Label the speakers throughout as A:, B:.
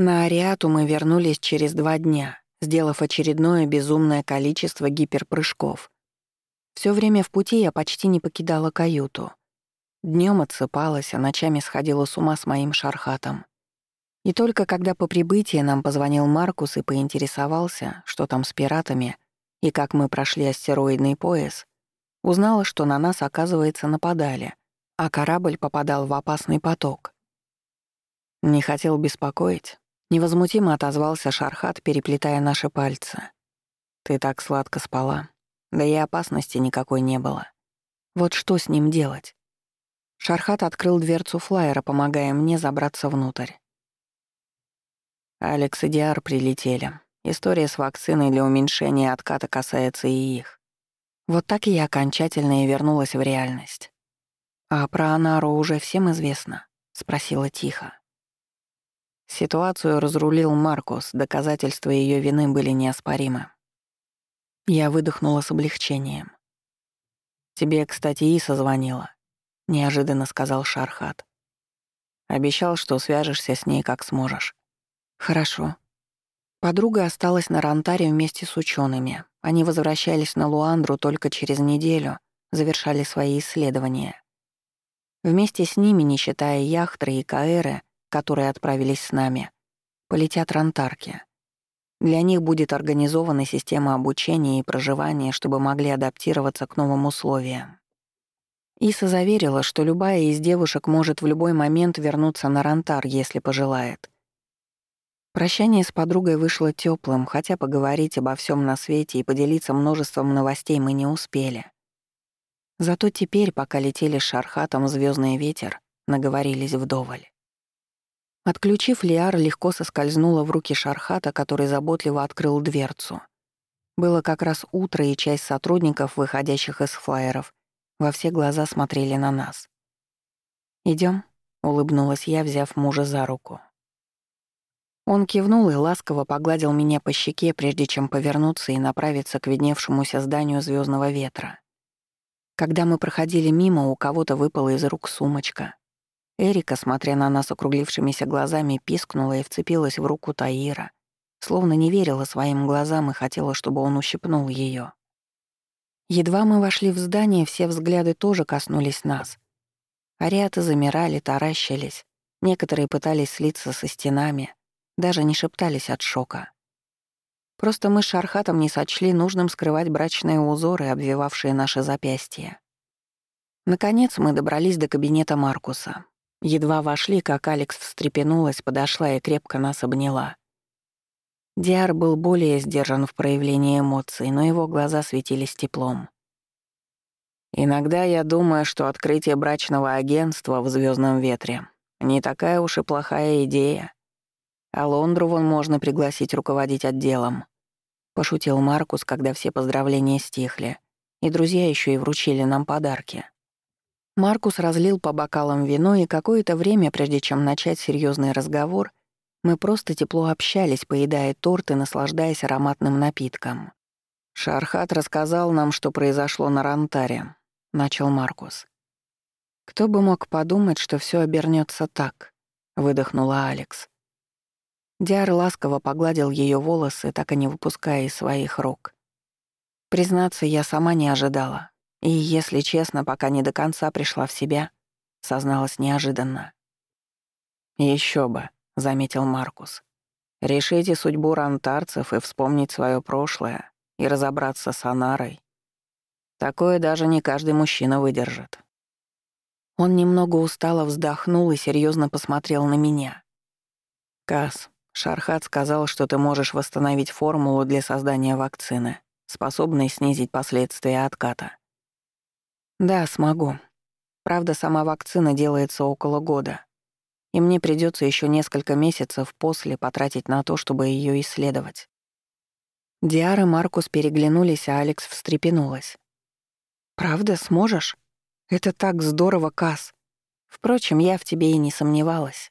A: На Ариату мы вернулись через два дня, сделав очередное безумное количество гиперпрыжков. Все время в пути я почти не покидала каюту. Днем отсыпалась, а ночами сходила с ума с моим шархатом. И только когда по прибытии нам позвонил Маркус и поинтересовался, что там с пиратами и как мы прошли астероидный пояс, узнала, что на нас, оказывается, нападали, а корабль попадал в опасный поток. Не хотел беспокоить, Невозмутимо отозвался Шархат, переплетая наши пальцы. «Ты так сладко спала. Да и опасности никакой не было. Вот что с ним делать?» Шархат открыл дверцу флайера, помогая мне забраться внутрь. Алекс и Диар прилетели. История с вакциной для уменьшения отката касается и их. Вот так я окончательно и вернулась в реальность. «А про Анару уже всем известно?» — спросила тихо. Ситуацию разрулил Маркус, доказательства ее вины были неоспоримы. Я выдохнула с облегчением. «Тебе, кстати, Иса звонила», — неожиданно сказал Шархат. «Обещал, что свяжешься с ней как сможешь». «Хорошо». Подруга осталась на Рантаре вместе с учеными. Они возвращались на Луандру только через неделю, завершали свои исследования. Вместе с ними, не считая яхтры и каэры, которые отправились с нами, полетят Рантарки. Для них будет организована система обучения и проживания, чтобы могли адаптироваться к новым условиям. Иса заверила, что любая из девушек может в любой момент вернуться на Рантар, если пожелает. Прощание с подругой вышло теплым, хотя поговорить обо всем на свете и поделиться множеством новостей мы не успели. Зато теперь, пока летели с Шархатом звездный ветер, наговорились вдоволь. Отключив Лиар, легко соскользнула в руки Шархата, который заботливо открыл дверцу. Было как раз утро, и часть сотрудников, выходящих из флайеров, во все глаза смотрели на нас. Идем, улыбнулась я, взяв мужа за руку. Он кивнул и ласково погладил меня по щеке, прежде чем повернуться и направиться к видневшемуся зданию звездного ветра. Когда мы проходили мимо, у кого-то выпала из рук сумочка. Эрика, смотря на нас округлившимися глазами, пискнула и вцепилась в руку Таира, словно не верила своим глазам и хотела, чтобы он ущипнул ее. Едва мы вошли в здание, все взгляды тоже коснулись нас. Ариаты замирали, таращились, некоторые пытались слиться со стенами, даже не шептались от шока. Просто мы с Шархатом не сочли нужным скрывать брачные узоры, обвивавшие наши запястья. Наконец мы добрались до кабинета Маркуса. Едва вошли, как Алекс встрепенулась, подошла и крепко нас обняла. Диар был более сдержан в проявлении эмоций, но его глаза светились теплом. «Иногда я думаю, что открытие брачного агентства в звездном ветре не такая уж и плохая идея. А Лондру вон можно пригласить руководить отделом», — пошутил Маркус, когда все поздравления стихли, и друзья еще и вручили нам подарки. Маркус разлил по бокалам вино, и какое-то время, прежде чем начать серьезный разговор, мы просто тепло общались, поедая торт и наслаждаясь ароматным напитком. «Шархат рассказал нам, что произошло на Рантаре», — начал Маркус. «Кто бы мог подумать, что все обернется так?» — выдохнула Алекс. Диар ласково погладил ее волосы, так и не выпуская из своих рук. Признаться, я сама не ожидала. И, если честно, пока не до конца пришла в себя, созналась неожиданно. Еще бы», — заметил Маркус. «Решите судьбу рантарцев и вспомнить свое прошлое, и разобраться с Анарой. Такое даже не каждый мужчина выдержит». Он немного устало вздохнул и серьезно посмотрел на меня. «Кас, Шархат сказал, что ты можешь восстановить формулу для создания вакцины, способной снизить последствия отката. Да, смогу. Правда, сама вакцина делается около года. И мне придется еще несколько месяцев после потратить на то, чтобы ее исследовать. Диара и Маркус переглянулись, а Алекс встрепенулась. «Правда, сможешь? Это так здорово, Кас. Впрочем, я в тебе и не сомневалась».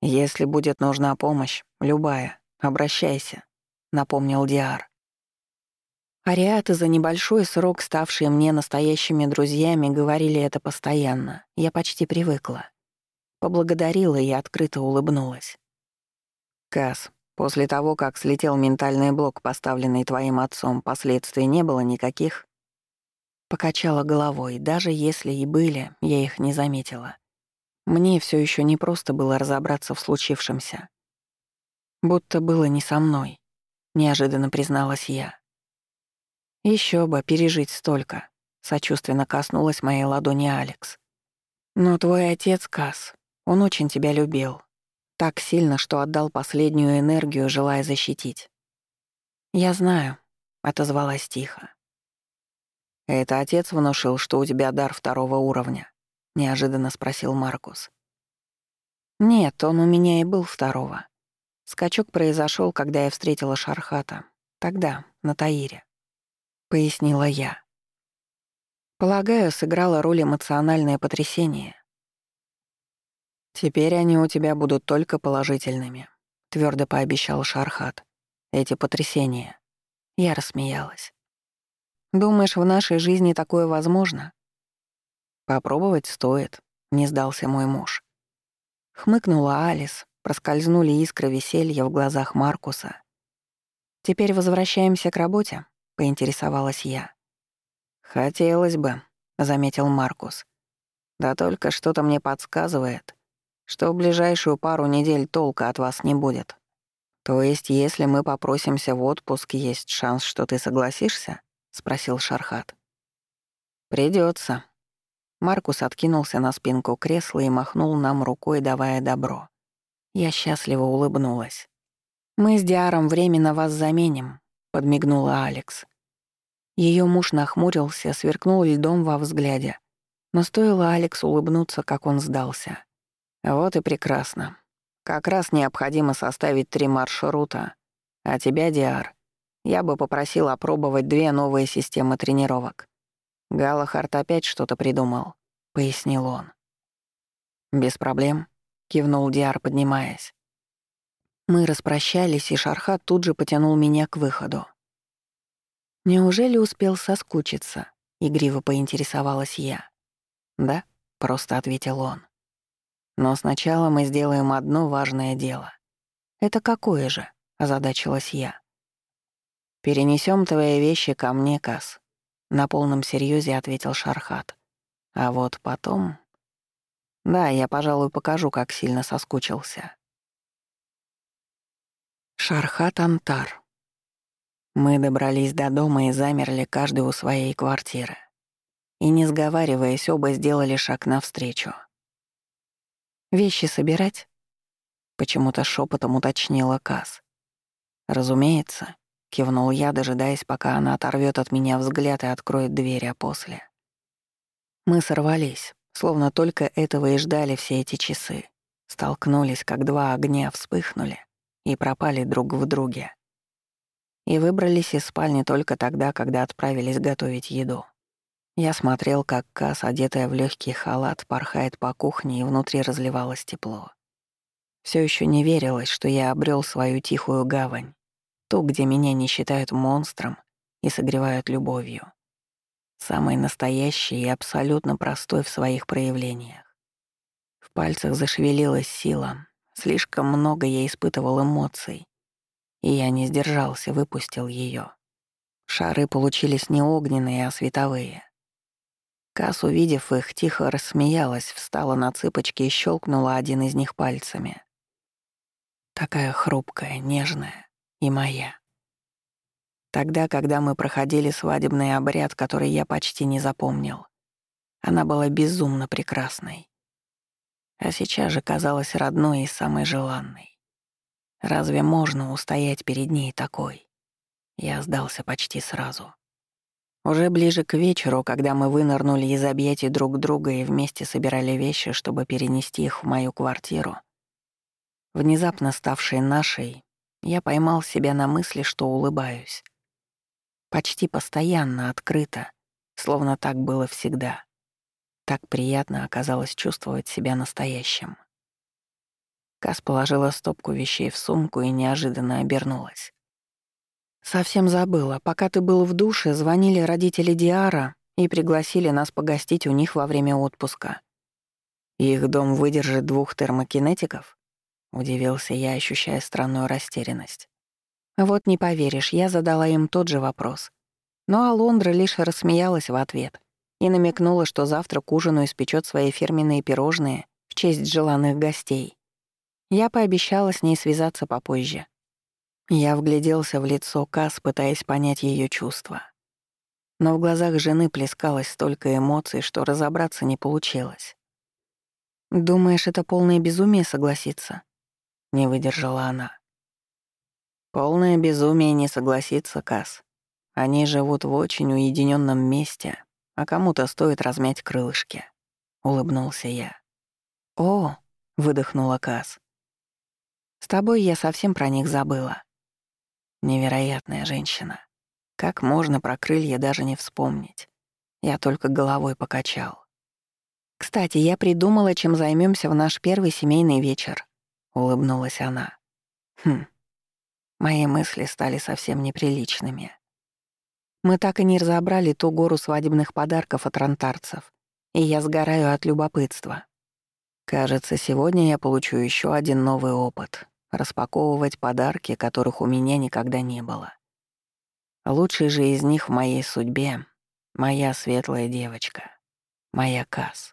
A: «Если будет нужна помощь, любая, обращайся», — напомнил Диар. Ариаты, за небольшой срок ставшие мне настоящими друзьями, говорили это постоянно. Я почти привыкла. Поблагодарила и открыто улыбнулась. Кас, после того, как слетел ментальный блок, поставленный твоим отцом, последствий не было никаких? Покачала головой, даже если и были, я их не заметила. Мне все еще не просто было разобраться в случившемся. Будто было не со мной, неожиданно призналась я. Еще бы пережить столько, сочувственно коснулась моей ладони Алекс. Но твой отец, Кас, он очень тебя любил, так сильно, что отдал последнюю энергию, желая защитить. «Я знаю», — отозвалась тихо. «Это отец внушил, что у тебя дар второго уровня?» — неожиданно спросил Маркус. «Нет, он у меня и был второго. Скачок произошел, когда я встретила Шархата. Тогда, на Таире», — пояснила я. Полагаю, сыграла роль эмоциональное потрясение. «Теперь они у тебя будут только положительными», — твердо пообещал Шархат. «Эти потрясения». Я рассмеялась. «Думаешь, в нашей жизни такое возможно?» «Попробовать стоит», — не сдался мой муж. Хмыкнула Алис, проскользнули искры веселья в глазах Маркуса. «Теперь возвращаемся к работе?» — поинтересовалась я. «Хотелось бы», — заметил Маркус. «Да только что-то мне подсказывает, что в ближайшую пару недель толка от вас не будет. То есть, если мы попросимся в отпуск, есть шанс, что ты согласишься?» — спросил Шархат. Придется. Маркус откинулся на спинку кресла и махнул нам рукой, давая добро. Я счастливо улыбнулась. «Мы с Диаром временно вас заменим», — подмигнула Алекс. Ее муж нахмурился, сверкнул льдом во взгляде. Но стоило Алекс улыбнуться, как он сдался. Вот и прекрасно. Как раз необходимо составить три маршрута. А тебя, Диар, я бы попросил опробовать две новые системы тренировок. Галахард опять что-то придумал, пояснил он. Без проблем, кивнул Диар, поднимаясь. Мы распрощались, и Шархат тут же потянул меня к выходу. Неужели успел соскучиться? Игриво поинтересовалась я. Да, просто ответил он. Но сначала мы сделаем одно важное дело. Это какое же? озадачилась я. Перенесем твои вещи ко мне, Кас. На полном серьезе ответил Шархат. А вот потом... Да, я, пожалуй, покажу, как сильно соскучился. Шархат Антар. Мы добрались до дома и замерли каждый у своей квартиры. И, не сговариваясь, оба сделали шаг навстречу. Вещи собирать?» Почему-то шепотом уточнила Каз. «Разумеется», — кивнул я, дожидаясь, пока она оторвет от меня взгляд и откроет дверь, а после. Мы сорвались, словно только этого и ждали все эти часы. Столкнулись, как два огня вспыхнули и пропали друг в друге. И выбрались из спальни только тогда, когда отправились готовить еду. Я смотрел, как Кас, одетая в легкий халат, порхает по кухне, и внутри разливалось тепло. Все еще не верилось, что я обрел свою тихую гавань, ту, где меня не считают монстром и согревают любовью. Самый настоящий и абсолютно простой в своих проявлениях. В пальцах зашевелилась сила, слишком много я испытывал эмоций, и я не сдержался, выпустил ее. Шары получились не огненные, а световые. Кас, увидев их, тихо рассмеялась, встала на цыпочки и щелкнула один из них пальцами. Такая хрупкая, нежная и моя. Тогда, когда мы проходили свадебный обряд, который я почти не запомнил, она была безумно прекрасной. А сейчас же казалась родной и самой желанной. Разве можно устоять перед ней такой? Я сдался почти сразу. Уже ближе к вечеру, когда мы вынырнули из объятий друг друга и вместе собирали вещи, чтобы перенести их в мою квартиру, внезапно ставшей нашей, я поймал себя на мысли, что улыбаюсь. Почти постоянно, открыто, словно так было всегда. Так приятно оказалось чувствовать себя настоящим. Кас положила стопку вещей в сумку и неожиданно обернулась. «Совсем забыла. Пока ты был в душе, звонили родители Диара и пригласили нас погостить у них во время отпуска. Их дом выдержит двух термокинетиков?» Удивился я, ощущая странную растерянность. Вот не поверишь, я задала им тот же вопрос. Но Алондра лишь рассмеялась в ответ и намекнула, что завтра к ужину испечет свои фирменные пирожные в честь желанных гостей. Я пообещала с ней связаться попозже. Я вгляделся в лицо Кас, пытаясь понять ее чувства. Но в глазах жены плескалось столько эмоций, что разобраться не получилось. «Думаешь, это полное безумие согласиться?» — не выдержала она. «Полное безумие не согласиться, Кас. Они живут в очень уединенном месте, а кому-то стоит размять крылышки», — улыбнулся я. «О!» — выдохнула Кас. «С тобой я совсем про них забыла. Невероятная женщина. Как можно про крылья даже не вспомнить? Я только головой покачал. Кстати, я придумала, чем займемся в наш первый семейный вечер. Улыбнулась она. Хм. Мои мысли стали совсем неприличными. Мы так и не разобрали ту гору свадебных подарков от ронтарцев, и я сгораю от любопытства. Кажется, сегодня я получу еще один новый опыт распаковывать подарки, которых у меня никогда не было. Лучший же из них в моей судьбе — моя светлая девочка, моя Кас.